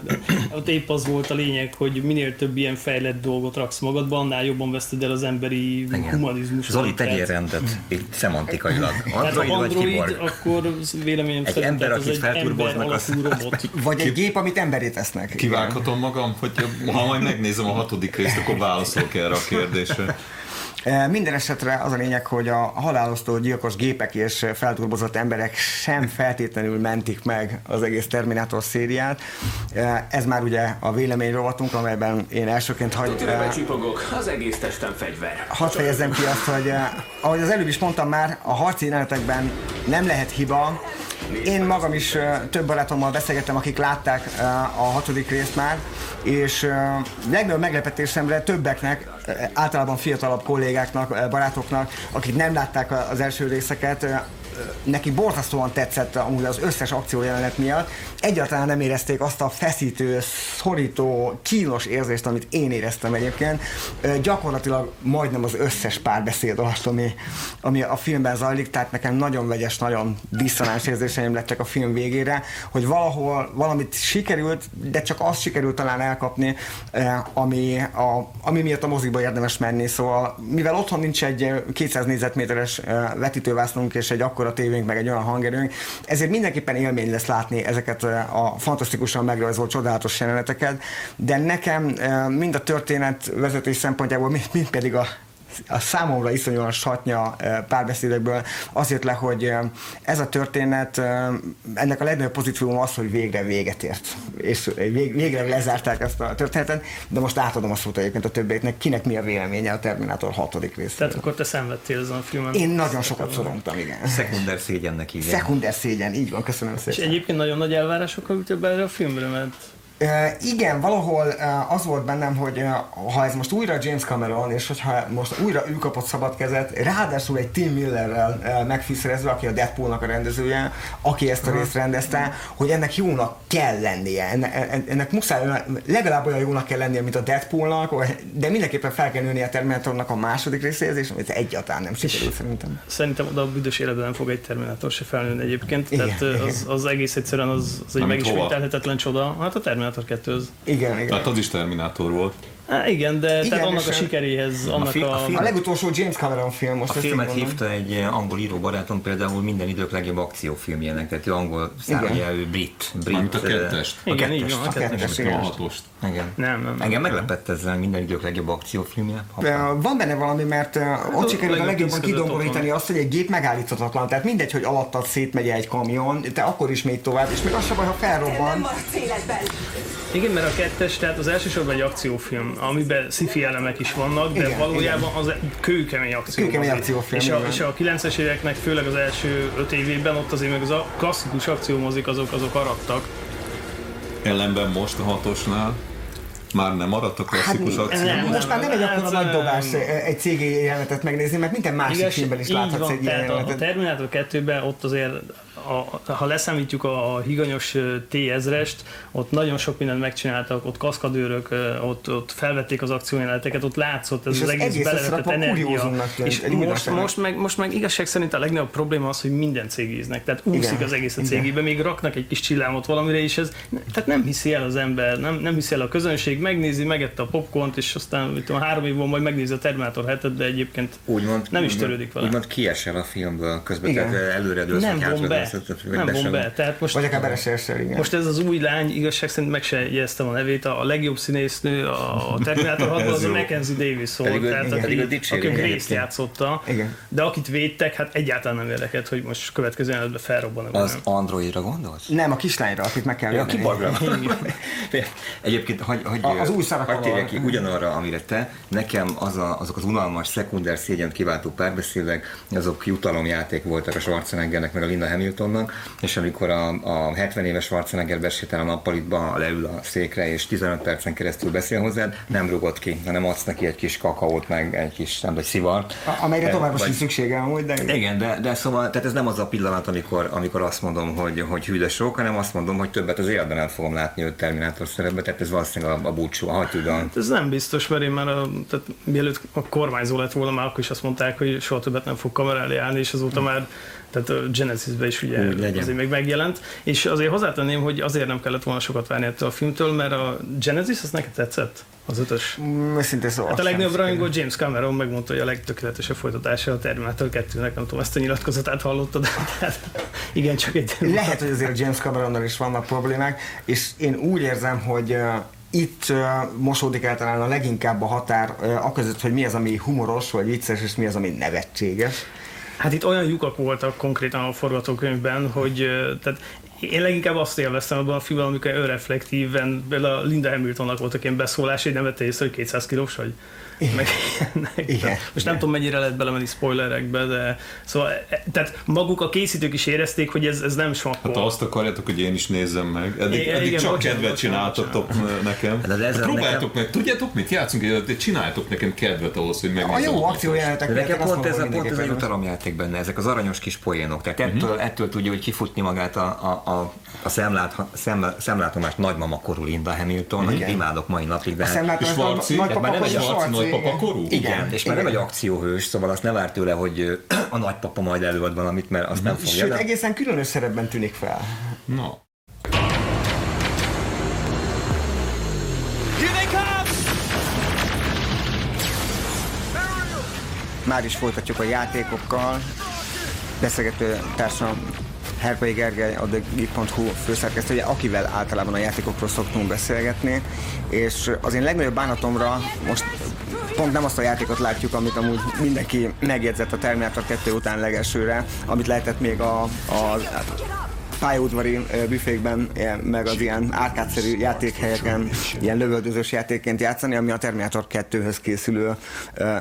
[SPEAKER 5] ott épp az volt a lényeg, hogy minél több ilyen fejlett dolgot raksz magadba, annál jobban veszted el az emberi
[SPEAKER 6] Igen.
[SPEAKER 5] humanizmus.
[SPEAKER 6] Zoli, tegyél rendet szemantikailag.
[SPEAKER 5] Tehát ha
[SPEAKER 6] Android vagy
[SPEAKER 5] android,
[SPEAKER 6] kiborg?
[SPEAKER 5] akkor véleményem
[SPEAKER 6] Egy
[SPEAKER 5] szerint
[SPEAKER 6] ember, akit
[SPEAKER 5] egy
[SPEAKER 6] felturboznak, az-
[SPEAKER 5] robot.
[SPEAKER 3] Vagy egy gép, amit emberé tesznek.
[SPEAKER 7] Kivághatom magam, hogy ha majd megnézem a hatodik részt, akkor válaszolok erre a kérdésre.
[SPEAKER 3] Minden esetre az a lényeg, hogy a halálosztó gyilkos gépek és felturbozott emberek sem feltétlenül mentik meg az egész Terminátor szériát. Ez már ugye a vélemény rovatunk, amelyben én elsőként hagy,
[SPEAKER 11] Tüdőben
[SPEAKER 3] e,
[SPEAKER 11] csipogok, az egész testem fegyver.
[SPEAKER 3] hadd fejezzem ki azt, hogy ahogy az előbb is mondtam már, a harci jelenetekben nem lehet hiba. Én magam is több barátommal beszélgettem, akik látták a hatodik részt már, és legnagyobb meglepetésemre többeknek, általában fiatalabb kollégáknak, barátoknak, akik nem látták az első részeket, neki borzasztóan tetszett amúgy az összes akciójelenet miatt. Egyáltalán nem érezték azt a feszítő, szorító, kínos érzést, amit én éreztem egyébként. Gyakorlatilag majdnem az összes párbeszéd alatt, ami, ami a filmben zajlik, tehát nekem nagyon vegyes, nagyon diszonáns érzéseim lettek a film végére, hogy valahol valamit sikerült, de csak azt sikerült talán elkapni, ami, a, ami miatt a moziba érdemes menni. Szóval, mivel otthon nincs egy eh, 200 négyzetméteres vetítővászlónk és egy akkora tévénk, meg egy olyan hangerőnk, ezért mindenképpen élmény lesz látni ezeket a fantasztikusan megrajzolt csodálatos jeleneteket, de nekem mind a történet vezetés szempontjából, mind, mind pedig a a számomra iszonyúan satnya párbeszédekből az jött le, hogy ez a történet, ennek a legnagyobb pozitívum az, hogy végre véget ért. És vég, végre lezárták ezt a történetet, de most átadom a szót egyébként a többieknek, kinek mi a véleménye a Terminátor hatodik rész.
[SPEAKER 5] Tehát akkor te szenvedtél ezen a filmen.
[SPEAKER 3] Én nagyon sokat szorongtam, igen.
[SPEAKER 6] Szekunder szégyennek hívják.
[SPEAKER 3] Szekunder szégyen, így van, köszönöm
[SPEAKER 5] És
[SPEAKER 3] szépen.
[SPEAKER 5] egyébként nagyon nagy elvárásokkal ültél be erre a filmre, mert
[SPEAKER 3] igen, valahol az volt bennem, hogy ha ez most újra James Cameron, és hogyha most újra ő kapott szabad kezet, ráadásul egy Tim Millerrel megfűszerezve, aki a Deadpoolnak a rendezője, aki ezt a részt rendezte, hogy ennek jónak kell lennie. Ennek, ennek muszáj, legalább olyan jónak kell lennie, mint a Deadpoolnak, de mindenképpen fel kell nőni a Terminatornak a második részéhez, és ez egyáltalán nem sikerült szerintem.
[SPEAKER 5] Szerintem oda a büdös életben nem fog egy Terminator se felnőni egyébként, igen, tehát igen. Az, az, egész egyszerűen az, az egy megismételhetetlen csoda. Hát a Terminator 2 az.
[SPEAKER 3] Igen, igen.
[SPEAKER 7] Tehát az is Terminátor volt.
[SPEAKER 5] Há, igen, de igen, tehát annak a sikeréhez, annak a, fi, a,
[SPEAKER 3] film, a legutolsó James Cameron film most.
[SPEAKER 6] A filmet hívta egy angol író barátom például minden idők legjobb akciófilmjének, tehát ő angol ő brit. brit
[SPEAKER 7] Mint a kettest.
[SPEAKER 5] A igen, kettest.
[SPEAKER 3] A kettest, igen.
[SPEAKER 7] A hatost.
[SPEAKER 6] Igen.
[SPEAKER 5] Nem, nem.
[SPEAKER 6] Engem meglepett ezzel minden idők legjobb akciófilmje.
[SPEAKER 3] Van benne valami, mert uh, ott sikerült a legjobban kidomborítani azt, hogy egy gép megállíthatatlan. Tehát mindegy, hogy alattad szétmegy egy kamion, te akkor is még tovább, és még az sem baj, ha felrobban.
[SPEAKER 5] Igen, mert a kettes, tehát az elsősorban egy akciófilm, amiben sci-fi elemek is vannak, de igen, valójában igen. az kőkemény akció.
[SPEAKER 3] Kőkemény akciófilm.
[SPEAKER 5] És a, és a 90-es éveknek, főleg az első öt évében ott azért meg az a klasszikus akciómozik, azok, azok arattak.
[SPEAKER 7] Ellenben most a hatosnál már nem maradt a klasszikus hát, akció.
[SPEAKER 3] Nem, most már nem egy akkora nagy dobás egy cégi jelenetet megnézni, mert minden másik Igaz, filmben is láthatsz egy ilyen jelenetet.
[SPEAKER 5] A Terminator 2-ben ott azért a, ha leszámítjuk a, a higanyos T-ezrest, ott nagyon sok mindent megcsináltak, ott kaszkadőrök, ott, ott felvették az akciójeleneteket, ott látszott ez és az, az egész, egész belevetett energia. És most, most, meg, most meg igazság szerint a legnagyobb probléma az, hogy minden cégíznek, tehát úszik Igen. az egész a cégébe, még raknak egy kis csillámot valamire, és ez tehát nem hiszi el az ember, nem, nem hiszi el a közönség, megnézi, megette a popcornt, és aztán mit tudom, három év majd megnézi a Terminator 7 de egyébként úgymond, nem is törődik vele.
[SPEAKER 6] Úgymond kiesel a filmből közben, Igen. tehát előre nem
[SPEAKER 5] von be, nem von be. Tehát most,
[SPEAKER 3] Vagy akár belesérsél, igen.
[SPEAKER 5] Most ez az új lány, igazság szerint meg se jegyeztem a nevét, a legjobb színésznő a Terminator 6 az a Mackenzie Davis volt, pedig, tehát igen, aki, aki a Grace játszotta, igen. de akit védtek, hát egyáltalán nem érdekelt, hogy most következő jelenetben felrobban.
[SPEAKER 6] Az androidra gondolsz?
[SPEAKER 3] Nem, a kislányra, akit meg kell ja,
[SPEAKER 6] Egyébként, hogy, hogy,
[SPEAKER 3] az új
[SPEAKER 6] hogy ki ugyanarra, amire te, nekem az a, azok az unalmas, szekunder szégyen kiváltó párbeszédek, azok jutalomjáték voltak a Schwarzeneggernek, meg a Linda Hamiltonnak, és amikor a, a 70 éves Schwarzenegger besétál a nappalitba, leül a székre, és 15 percen keresztül beszél hozzád, nem rugott ki, hanem adsz neki egy kis kakaót, meg egy kis, nem vagy szivart.
[SPEAKER 3] Amelyre tovább is szüksége amúgy, de...
[SPEAKER 6] Igen, de, de szóval, tehát ez nem az a pillanat, amikor, amikor azt mondom, hogy, hogy hű, de sok, hanem azt mondom, hogy többet az életben el fogom látni őt Terminátor szerepbe, tehát ez valószínűleg a, a búcsú, a.
[SPEAKER 5] Hát ez nem biztos, mert én már a, tehát mielőtt a kormányzó lett volna, már akkor is azt mondták, hogy soha többet nem fog kamera elé állni, és azóta már tehát a Genesis-be is ugye Úgy azért még megjelent, és azért hozzátenném, hogy azért nem kellett volna sokat várni ettől a filmtől, mert a Genesis az neked tetszett? Az ötös?
[SPEAKER 3] Mm, szinte szó.
[SPEAKER 5] Hát a legnagyobb rajongó James Cameron megmondta, hogy a legtökéletesebb folytatása a Terminator 2-nek, nem tudom, ezt a nyilatkozatát hallottad, tehát igen, csak egy...
[SPEAKER 3] Lehet, hogy azért James Cameronnal is vannak problémák, és én úgy érzem, hogy itt uh, mosódik el talán a leginkább a határ uh, aközött, hogy mi az, ami humoros vagy vicces, és mi az, ami nevetséges.
[SPEAKER 5] Hát itt olyan lyukak voltak konkrétan a forgatókönyvben, hogy tehát én leginkább azt élveztem abban a filmben, amikor önreflektíven, a Linda Hamiltonnak voltak ilyen beszólás, hogy nem vette észre, hogy 200 kilós vagy. Igen. Meg ilyenek. Igen. Most Igen. nem tudom, mennyire lehet belemenni spoilerekbe, de szóval, e, tehát maguk a készítők is érezték, hogy ez, ez nem smakkol.
[SPEAKER 7] Hát azt akarjátok, hogy én is nézzem meg. Eddig, igen, eddig igen, csak bocsánat, kedvet csináltatok nekem. De ez Próbáljátok nekem... meg, tudjátok mit? Játszunk, csináljátok nekem kedvet ahhoz, hogy meg.
[SPEAKER 3] A jó akciójátek.
[SPEAKER 6] Nekem pont ez, a, pont ez a jutalomjáték benne, ezek az aranyos kis poénok. Tehát mhm. ettől, ettől tudja, hogy kifutni magát a, a, a, a szemlát, szem, szemlátomást nagymama korú Linda Hamilton, akit imádok mai napig. De
[SPEAKER 3] a szemlátomást
[SPEAKER 7] nagypapa korú?
[SPEAKER 6] Igen, és már nem egy akcióhős, szóval azt ne vár tőle, hogy a nagypapa majd előad valamit, mert azt nem fogja.
[SPEAKER 3] Sőt, de... egészen különös szerepben tűnik fel.
[SPEAKER 7] No.
[SPEAKER 3] Már is folytatjuk a játékokkal. Beszélgető társam Herpai Gergely, a TheGeek.hu főszerkesztője, akivel általában a játékokról szoktunk beszélgetni, és az én legnagyobb bánatomra most pont nem azt a játékot látjuk, amit amúgy mindenki megjegyzett a Terminator 2 után legelsőre, amit lehetett még a, a pályaudvari büfékben, ilyen, meg az ilyen árkádszerű játékhelyeken ilyen lövöldözős játékként játszani, ami a Terminator 2-höz készülő.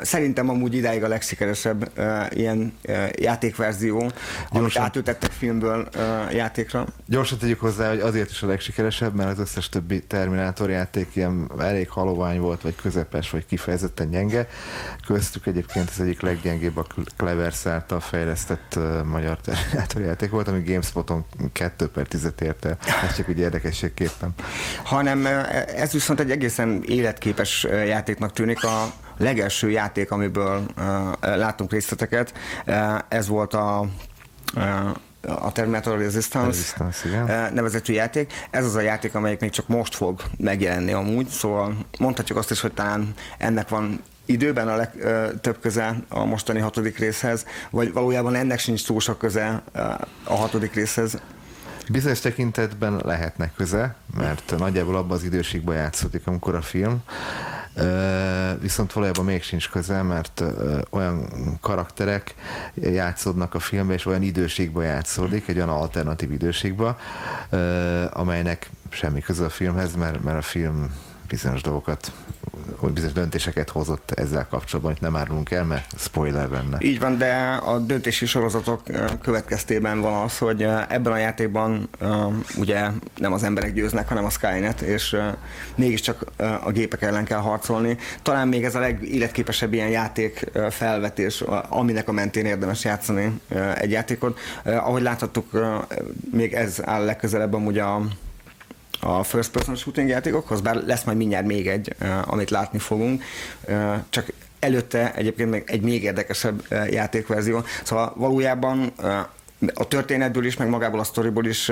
[SPEAKER 3] Szerintem amúgy idáig a legsikeresebb ilyen játékverzió, amit
[SPEAKER 12] Gyorsan.
[SPEAKER 3] átültettek filmből játékra.
[SPEAKER 12] Gyorsan tegyük hozzá, hogy azért is a legsikeresebb, mert az összes többi Terminátor játék ilyen elég halovány volt, vagy közepes, vagy kifejezetten gyenge. Köztük egyébként az egyik leggyengébb a Clevers által fejlesztett magyar Terminátor játék volt, ami GameSpoton 2 per 10 ért el. Ez csak úgy érdekességképpen.
[SPEAKER 3] hanem ez viszont egy egészen életképes játéknak tűnik. A legelső játék, amiből láttunk részleteket, ez volt a a Terminator Resistance,
[SPEAKER 12] Resistance, igen.
[SPEAKER 3] nevezetű játék. Ez az a játék, amelyik még csak most fog megjelenni amúgy, szóval mondhatjuk azt is, hogy talán ennek van időben a legtöbb köze a mostani hatodik részhez, vagy valójában ennek sincs túl sok köze a hatodik részhez.
[SPEAKER 12] Bizonyos tekintetben lehetnek köze, mert nagyjából abban az időségben játszódik, amikor a film, viszont valójában még sincs köze, mert olyan karakterek játszódnak a filmben, és olyan időségben játszódik, egy olyan alternatív időségben, amelynek semmi köze a filmhez, mert, mert a film bizonyos dolgokat, bizonyos döntéseket hozott ezzel kapcsolatban, hogy nem árulunk el, mert spoiler lenne.
[SPEAKER 3] Így van, de a döntési sorozatok következtében van az, hogy ebben a játékban ugye nem az emberek győznek, hanem a Skynet, és mégiscsak a gépek ellen kell harcolni. Talán még ez a legéletképesebb ilyen játék felvetés, aminek a mentén érdemes játszani egy játékot. Ahogy láthattuk, még ez áll legközelebb amúgy a a first person shooting játékokhoz, bár lesz majd mindjárt még egy, amit látni fogunk, csak előtte egyébként még egy még érdekesebb játékverzió. Szóval valójában a történetből is, meg magából a sztoriból is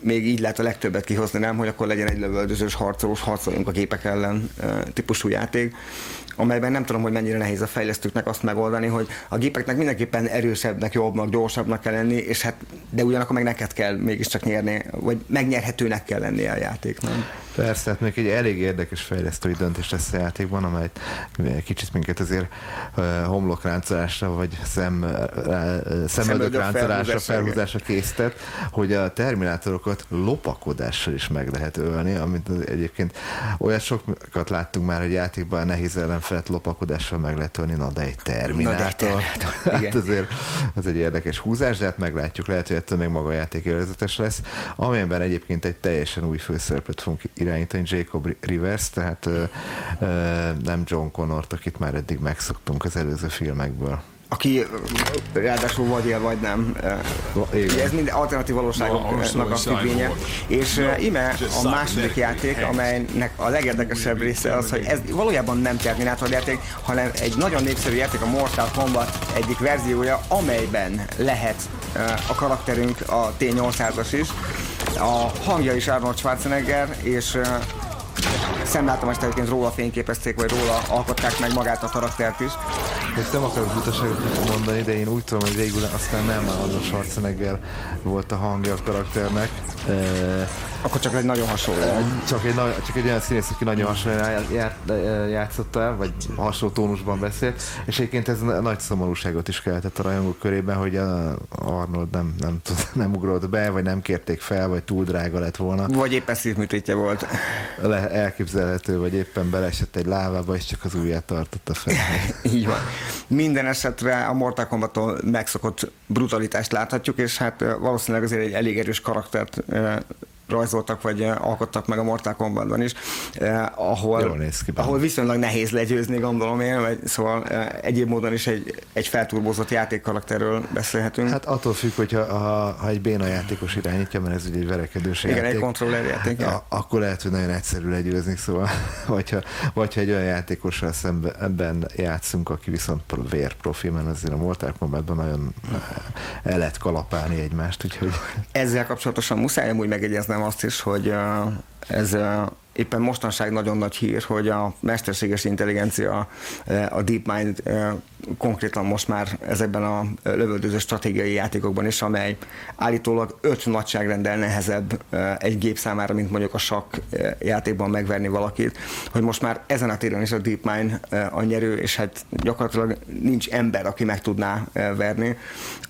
[SPEAKER 3] még így lehet a legtöbbet kihozni, nem, hogy akkor legyen egy lövöldözős harcolós, harcoljunk a gépek ellen típusú játék amelyben nem tudom, hogy mennyire nehéz a fejlesztőknek azt megoldani, hogy a gépeknek mindenképpen erősebbnek, jobbnak, gyorsabbnak kell lenni, és hát, de ugyanakkor meg neked kell mégiscsak nyerni, vagy megnyerhetőnek kell lennie a játéknak.
[SPEAKER 12] Persze, hát még egy elég érdekes fejlesztői döntés lesz a játékban, amely kicsit minket azért uh, homlokráncolásra, vagy szem, uh, szemöldök ráncolásra, felhúzásra késztet, hogy a terminátorokat lopakodással is meg lehet ölni, amit egyébként olyat sokat láttunk már, hogy játékban nehéz ellenfelet lopakodással meg lehet ölni, na de egy terminátor.
[SPEAKER 3] Na de egy terminátor.
[SPEAKER 12] hát azért ez egy érdekes húzás, de hát meglátjuk, lehet, hogy ettől még maga a játék élvezetes lesz, amelyben egyébként egy teljesen új főszerepet fogunk irányítani Jacob Rivers, tehát ö, ö, nem John Connort, akit már eddig megszoktunk az előző filmekből.
[SPEAKER 3] Aki ráadásul vagy él, vagy nem. Ugye ez mind alternatív valóságoknak a függvénye. És ime a második játék, amelynek a legérdekesebb része az, hogy ez valójában nem Terminátor játék, hanem egy nagyon népszerű játék, a Mortal Kombat egyik verziója, amelyben lehet a karakterünk a T-800-as is. A hangja is Arnold Schwarzenegger, és szemlátomást egyébként róla fényképezték, vagy róla alkották meg magát a karaktert is.
[SPEAKER 12] Ezt nem akarok butaságot mondani, de én úgy tudom, hogy végül aztán nem Arnold Schwarzenegger volt a hangja a karakternek.
[SPEAKER 3] Akkor csak egy nagyon hasonló.
[SPEAKER 12] Csak egy, csak egy olyan színész, aki nagyon hasonlóan játszott el, vagy hasonló tónusban beszélt, és egyébként ez nagy szomorúságot is keltett a rajongók körében, hogy a Arnold nem, nem, tud, nem ugrott be, vagy nem kérték fel, vagy túl drága lett volna.
[SPEAKER 3] Vagy éppen szívműtétje volt.
[SPEAKER 12] Le, elképzelhető, vagy éppen beleesett egy lávába, és csak az ujját tartotta fel.
[SPEAKER 3] Így van. Minden esetre a Mortal Kombattól megszokott brutalitást láthatjuk, és hát valószínűleg azért egy elég erős karaktert rajzoltak, vagy alkottak meg a Mortal Kombatban is, eh, ahol,
[SPEAKER 12] ki,
[SPEAKER 3] ahol viszonylag nehéz legyőzni, gondolom én, vagy szóval eh, egyéb módon is egy, egy felturbózott játékkarakterről beszélhetünk.
[SPEAKER 12] Hát attól függ, hogyha ha, ha egy béna játékos irányítja, mert ez ugye egy verekedős
[SPEAKER 3] Igen,
[SPEAKER 12] játék.
[SPEAKER 3] egy kontroller játék.
[SPEAKER 12] A, akkor lehet, hogy nagyon egyszerű legyőzni, szóval, vagy ha, vagy ha egy olyan játékossal szemben játszunk, aki viszont vérprofi, mert azért a Mortal Kombatban nagyon el lehet kalapálni egymást, úgyhogy...
[SPEAKER 3] Ezzel kapcsolatosan muszáj amúgy megegyeznem azt is, hogy ez éppen mostanság nagyon nagy hír, hogy a mesterséges intelligencia, a DeepMind konkrétan most már ezekben a lövöldöző stratégiai játékokban is, amely állítólag öt nagyságrendel nehezebb egy gép számára, mint mondjuk a sakk játékban megverni valakit, hogy most már ezen a téren is a DeepMind a nyerő, és hát gyakorlatilag nincs ember, aki meg tudná verni,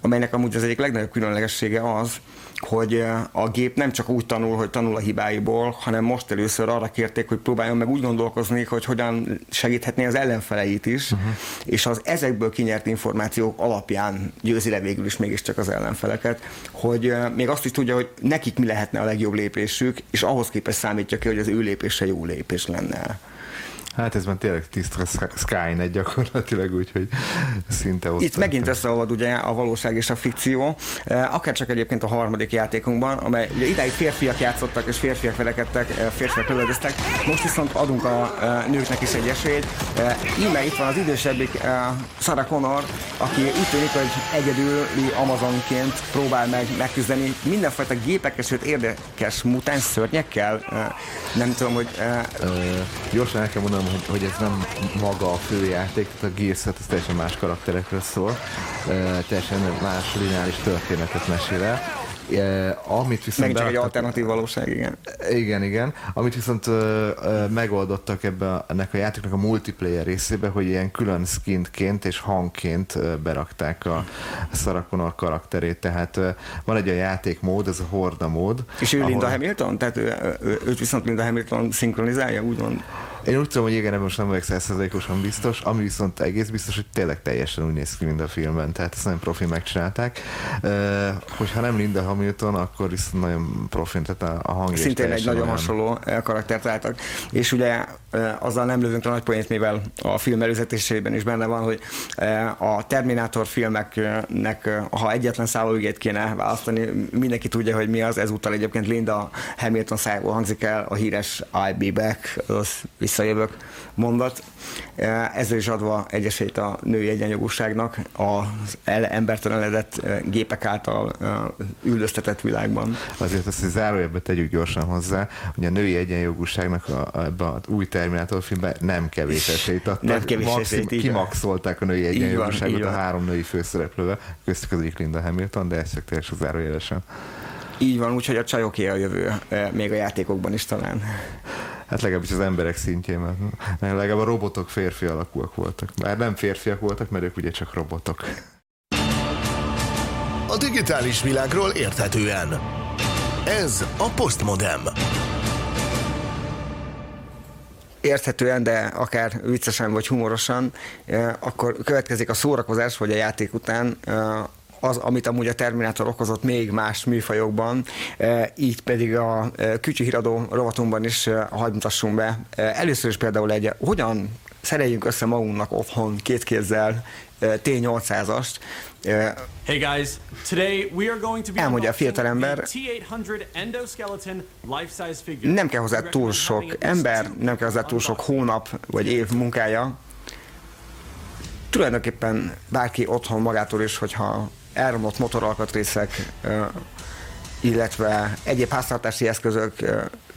[SPEAKER 3] amelynek amúgy az egyik legnagyobb különlegessége az, hogy a gép nem csak úgy tanul, hogy tanul a hibáiból, hanem most először arra kérték, hogy próbáljon meg úgy gondolkozni, hogy hogyan segíthetné az ellenfeleit is, uh-huh. és az ezekből kinyert információk alapján győzi le végül is mégiscsak az ellenfeleket, hogy még azt is tudja, hogy nekik mi lehetne a legjobb lépésük, és ahhoz képest számítja ki, hogy az ő lépése jó lépés lenne.
[SPEAKER 12] Hát ez már tényleg tiszta Skynet gyakorlatilag, úgyhogy szinte ott.
[SPEAKER 3] Itt megint összeolvad ugye a valóság és a fikció, eh, akár csak egyébként a harmadik játékunkban, amely ugye idáig férfiak játszottak és férfiak verekedtek, eh, férfiak lövöldöztek, most viszont adunk a eh, nőknek is egy esélyt. Íme itt van az idősebbik Sarah Connor, aki úgy tűnik, hogy egyedüli Amazonként próbál meg megküzdeni mindenfajta gépekkel, sőt érdekes mutáns szörnyekkel. Nem tudom, hogy...
[SPEAKER 12] Gyorsan el kell mondanom, hogy, hogy ez nem maga a főjáték, tehát a Gears ez teljesen más karakterekről szól, teljesen más lineáris történetet mesél el amit viszont
[SPEAKER 3] Megint csak egy alternatív valóság, igen.
[SPEAKER 12] Igen, igen. Amit viszont ö, ö, megoldottak ebbe, ennek a játéknak a multiplayer részébe, hogy ilyen külön skintként és hangként ö, berakták a Sarah Connor karakterét, tehát ö, van egy a játékmód, ez a Horda mód.
[SPEAKER 3] És ő ahol... Linda Hamilton? Tehát ő, ő, őt viszont Linda Hamilton szinkronizálja, úgymond?
[SPEAKER 12] Én úgy tudom, hogy igen, ebben most nem vagyok százszerzalékosan biztos, ami viszont egész biztos, hogy tényleg teljesen úgy néz ki, mint a filmben, tehát ezt nagyon profi megcsinálták. Uh, hogyha nem Linda Hamilton, akkor viszont nagyon profi, tehát a, hangja
[SPEAKER 3] Szintén egy nagyon olyan... hasonló karaktert álltak. És ugye azzal nem lövünk a nagy poént, mivel a film előzetésében is benne van, hogy a Terminátor filmeknek, ha egyetlen szállóügyét kéne választani, mindenki tudja, hogy mi az, ezúttal egyébként Linda Hamilton szájából hangzik el a híres I'll be back, az visszajövök mondat. Ezzel is adva egy esélyt a női egyenjogúságnak az embertelenedett gépek által üldöztetett világban.
[SPEAKER 12] Azért azt, hogy zárójelbe tegyük gyorsan hozzá, hogy a női egyenjogúságnak a, ebben az új Terminátor filmben nem kevés esélyt adtak.
[SPEAKER 3] Nem kevés Maxim,
[SPEAKER 12] esélyt, Kimaxolták a női egyenjogúságot a három női főszereplővel, köztük az egyik Linda Hamilton, de ez csak teljesen zárójelesen.
[SPEAKER 3] Így van, úgyhogy a csajoké a jövő, még a játékokban is talán.
[SPEAKER 12] Hát legalábbis az emberek szintjén, mert legalább a robotok férfi alakúak voltak. Már nem férfiak voltak, mert ők ugye csak robotok.
[SPEAKER 1] A digitális világról érthetően. Ez a Postmodem
[SPEAKER 3] érthetően, de akár viccesen vagy humorosan, akkor következik a szórakozás, vagy a játék után az, amit amúgy a Terminátor okozott még más műfajokban, e, így pedig a e, Kücsi Híradó rovatunkban is e, hagyd mutassunk be. Először is például egy, hogyan szereljünk össze magunknak otthon két kézzel T800-ast.
[SPEAKER 13] Hey guys, today we are going to be
[SPEAKER 3] elmondja a fiatalember, nem kell hozzá túl sok ember, nem kell hozzá túl sok hónap vagy év munkája. Tulajdonképpen bárki otthon magától is, hogyha elromlott motoralkatrészek, illetve egyéb háztartási eszközök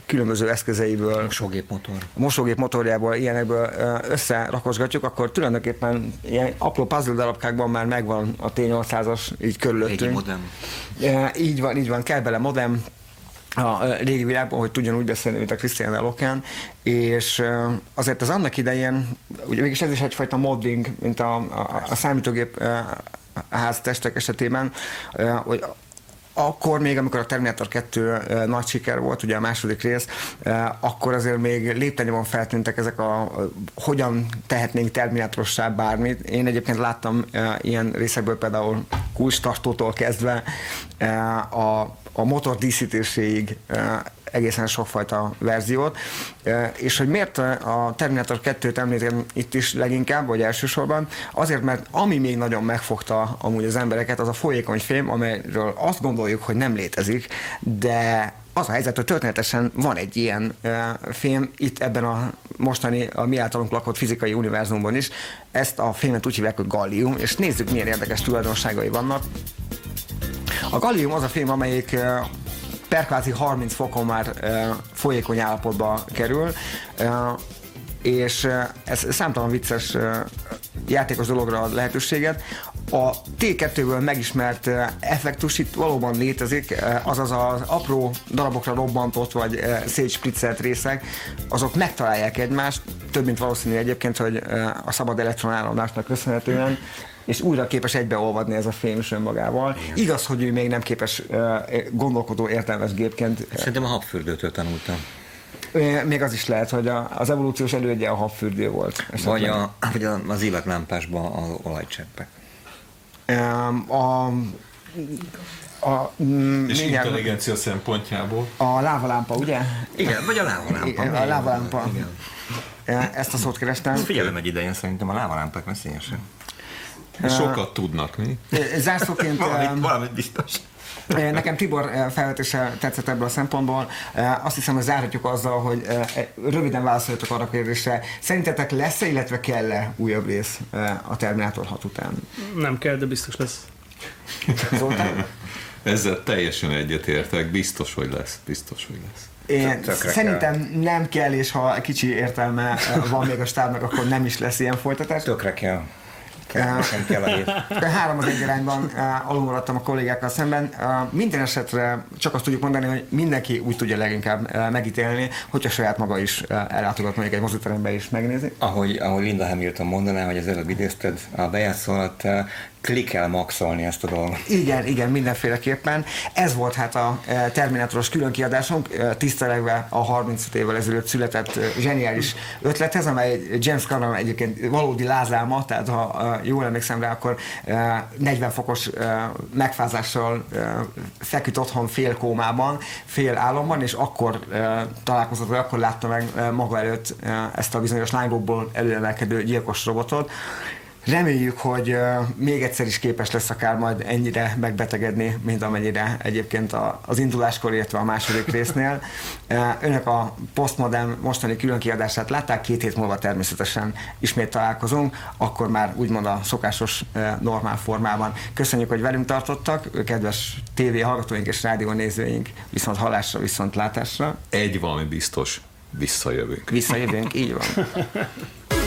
[SPEAKER 3] különböző eszközeiből,
[SPEAKER 6] mosógép motor.
[SPEAKER 3] mosógép motorjából, ilyenekből összerakosgatjuk, akkor tulajdonképpen ilyen apró puzzle darabkákban már megvan a T800-as így körülöttünk. Régi
[SPEAKER 6] modem.
[SPEAKER 3] Így van, így van, kell bele modem, a régi világban, hogy tudjon úgy beszélni, mint a Christian Elokán, és azért az annak idején, ugye mégis ez is egyfajta modding, mint a, a, a számítógép háztestek esetében, hogy akkor még, amikor a Terminator 2 nagy siker volt, ugye a második rész, akkor azért még léptenyomon feltűntek ezek a, hogyan tehetnénk Terminatorossá bármit. Én egyébként láttam ilyen részekből például kulcstartótól kezdve a, a motor díszítéséig egészen sokfajta verziót, és hogy miért a Terminator 2-t említem itt is leginkább, vagy elsősorban, azért, mert ami még nagyon megfogta amúgy az embereket, az a folyékony fém, amelyről azt gondoljuk, hogy nem létezik, de az a helyzet, hogy történetesen van egy ilyen uh, film itt ebben a mostani, a mi általunk lakott fizikai univerzumban is. Ezt a filmet úgy hívják, hogy Gallium, és nézzük, milyen érdekes tulajdonságai vannak. A Gallium az a film, amelyik perkvázi 30 fokon már folyékony állapotba kerül, és ez számtalan vicces játékos dologra ad lehetőséget. A T2-ből megismert effektus itt valóban létezik, azaz az apró darabokra robbantott vagy szétspriccelt részek, azok megtalálják egymást, több mint valószínű egyébként, hogy a szabad elektronáramlásnak köszönhetően, és újra képes egybeolvadni ez a fém is önmagával. Igaz, hogy ő még nem képes gondolkodó értelmes gépként.
[SPEAKER 6] Szerintem a habfürdőtől tanultam.
[SPEAKER 3] Még az is lehet, hogy a, az evolúciós elődje a habfürdő volt.
[SPEAKER 6] Vagy, a, vagy az illatlámpásban az olajcseppek.
[SPEAKER 3] A,
[SPEAKER 7] a, mm, és mindjárt, intelligencia szempontjából.
[SPEAKER 3] A lávalámpa, ugye?
[SPEAKER 6] Igen, vagy a lávalámpa. Igen,
[SPEAKER 3] a lávalámpa. Igen. Ezt a szót kerestem.
[SPEAKER 6] Figyelem egy idején, szerintem a lávalámpák veszélyesek.
[SPEAKER 7] Sokat tudnak, mi?
[SPEAKER 3] Zárszóként...
[SPEAKER 6] valamit, valamit biztos.
[SPEAKER 3] Nekem Tibor felvetése tetszett ebből a szempontból. Azt hiszem, hogy zárhatjuk azzal, hogy röviden válaszoljatok arra a kérdésre. Szerintetek lesz-e, illetve kell-e újabb rész a Terminátor 6 után?
[SPEAKER 5] Nem kell, de biztos lesz.
[SPEAKER 3] Zoltán?
[SPEAKER 7] Ezzel teljesen egyetértek, biztos, hogy lesz, biztos, hogy lesz.
[SPEAKER 3] Én szerintem kell. nem kell, és ha kicsi értelme van még a stábnak, akkor nem is lesz ilyen folytatás.
[SPEAKER 6] Tökre kell nekem kell a.
[SPEAKER 3] Három az egy arányban alulmaradtam a kollégákkal szemben. Minden esetre csak azt tudjuk mondani, hogy mindenki úgy tudja leginkább megítélni, hogyha saját maga is ellátogat mondjuk egy moziterembe is megnézi.
[SPEAKER 6] Ahogy, ahogy Linda Hamilton mondaná, hogy az előbb idézted a bejátszólat, klikkel maxolni ezt a dolgot.
[SPEAKER 3] Igen, igen, mindenféleképpen. Ez volt hát a e, Terminátoros különkiadásunk, e, tisztelegve a 35 évvel ezelőtt született e, zseniális ötlethez, amely James Cameron egyébként valódi lázálma, tehát ha jól emlékszem rá, akkor 40 fokos megfázással feküdt otthon fél kómában, fél álomban, és akkor találkozott, vagy akkor látta meg maga előtt ezt a bizonyos lánygokból előemelkedő gyilkos robotot, Reméljük, hogy még egyszer is képes lesz akár majd ennyire megbetegedni, mint amennyire egyébként az induláskor, illetve a második résznél. Önök a Postmodern mostani különkiadását látták, két hét múlva természetesen ismét találkozunk, akkor már úgymond a szokásos normál formában. Köszönjük, hogy velünk tartottak, kedves tévé hallgatóink és rádió nézőink, viszont hallásra, viszont látásra.
[SPEAKER 7] Egy valami biztos, visszajövünk.
[SPEAKER 3] Visszajövünk, így van.